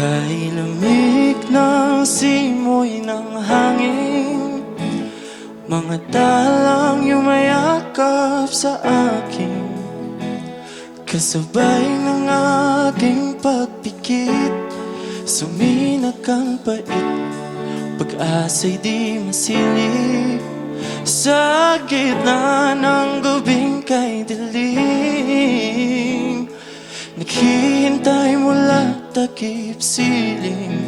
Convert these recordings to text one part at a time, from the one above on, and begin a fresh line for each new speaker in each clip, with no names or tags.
Ika'y lamig ng simoy ng hangin. Mga talang yumayakap sa akin. Kasabay ng aking pagpikit Suminak ang pait. Pag-asa'y di masilip. Sa gitna ng gubing kay dilim Naghihintay mula takip siling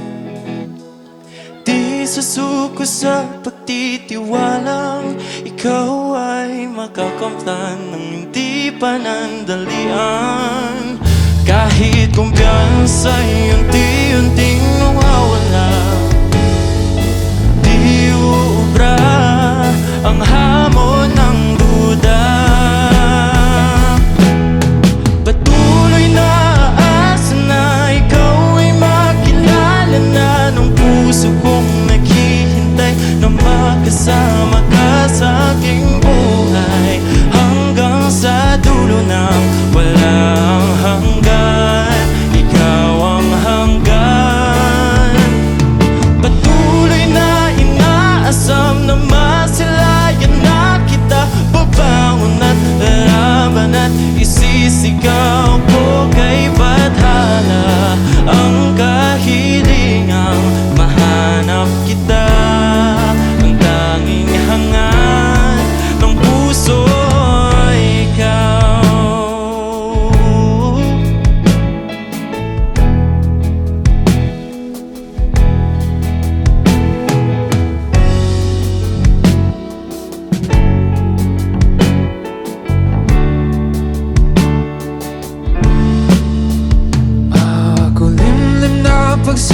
Di susuko sa pagtitiwalang Ikaw ay makakamplan ng hindi panandalian Kahit kumpiyansa, unti-unting nawawala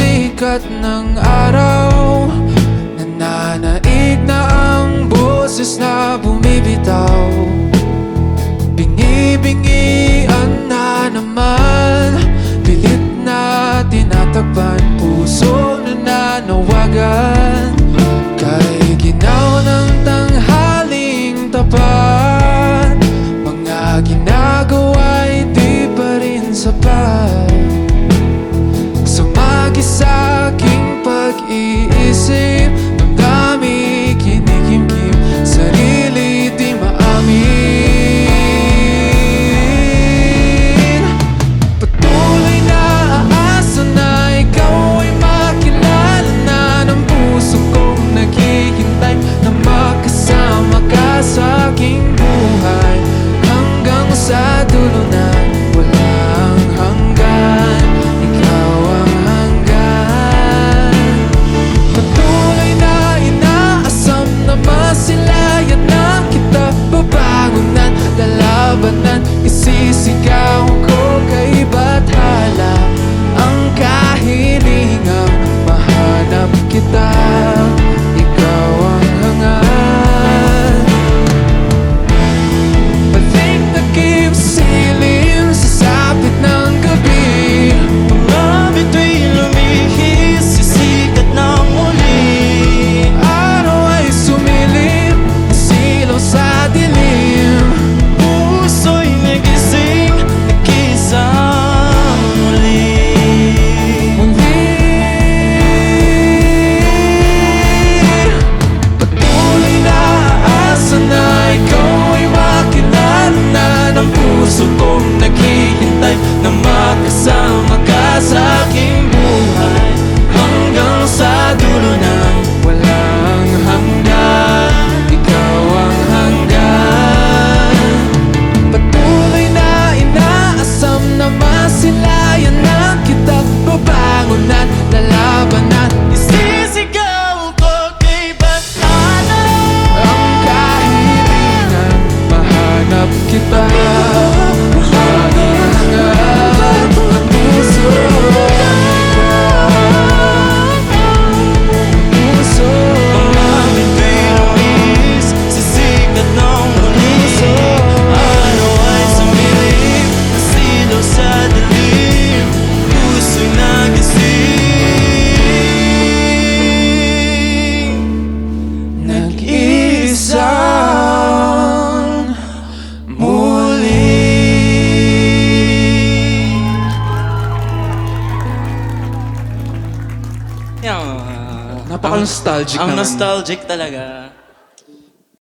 sikat ng
araw Nananaig na ang boses na bumibitaw. Bingi-bingi ang aking buhay Hanggang sa dulo na
so
Ang nostalgic
Ang
naman.
nostalgic talaga.